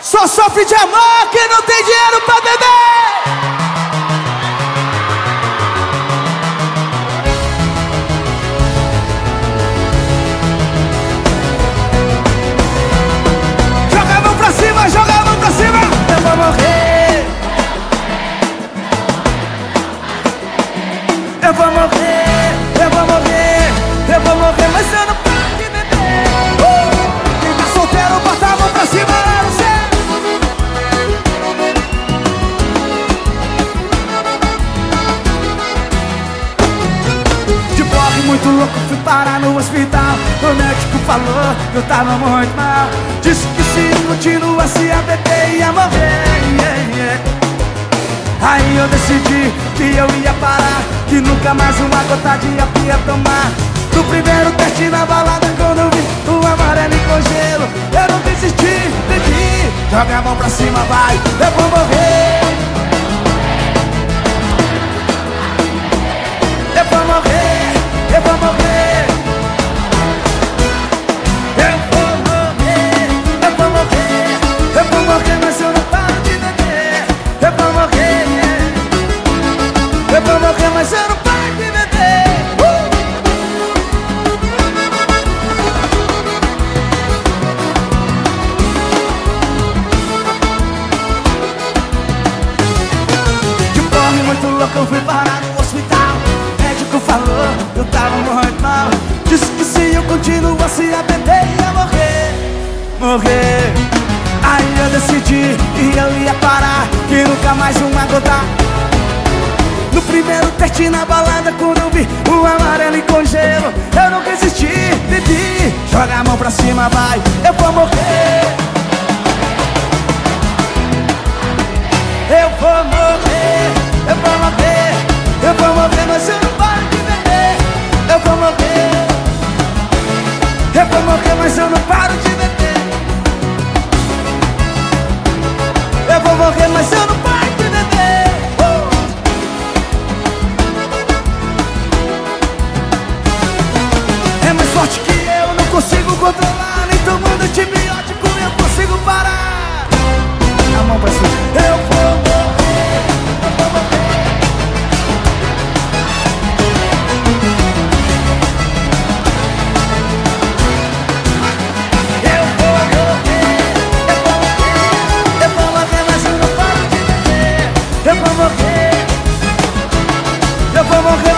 Só sofre de amor quem não tem dinheiro pra beber. Joga a mão pra cima, joga a mão pra cima. Eu vou morrer. Eu vou morrer, muito louco, fui parar no hospital. O médico falou que eu tava muito mal. Disse que se continuasse a beber ia morrer. yeah, yeah. Aí eu decidi que eu ia parar Que nunca mais uma gota de álcool ia tomar No primeiro teste na balada quando vi o amarelo em congelo Eu não desisti, bebi Joga a mão pra cima, vai, eu vou morrer muito louco eu fui parar no hospital. O médico falou que eu tava muito mal Disse que se eu continuasse a beber ia morrer. Morrer. Aí eu decidi que eu ia parar Que nunca mais uma gota No primeiro teste na balada Quando eu vi o amarelo em congelo Eu não resisti, bebi. Joga a mão pra cima, vai Eu vou morrer. Eu vou morrer, mas eu não paro de beber. Eu vou morrer, mas eu Với.